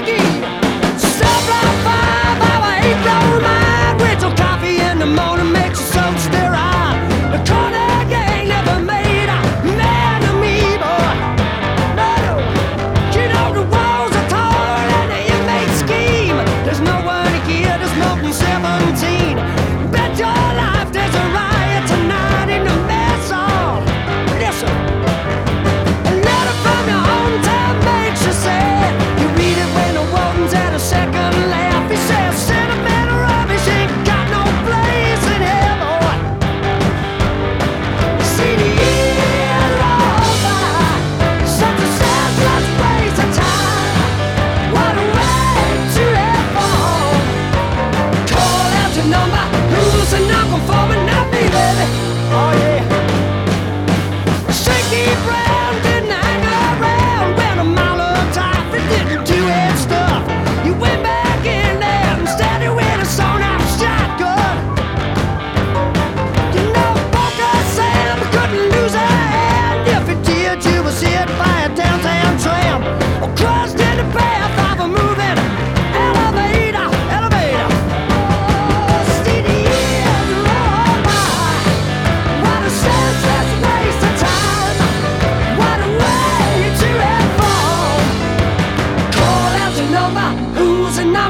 Maggie!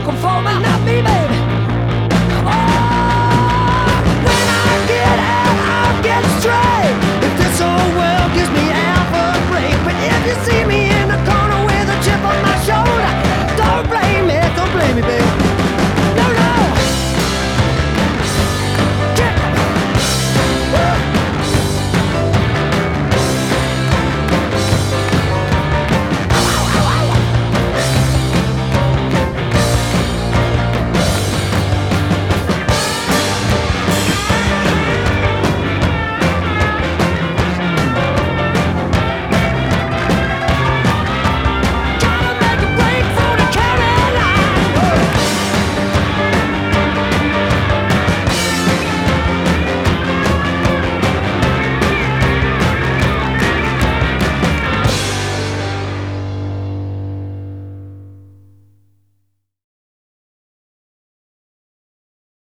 Conforme.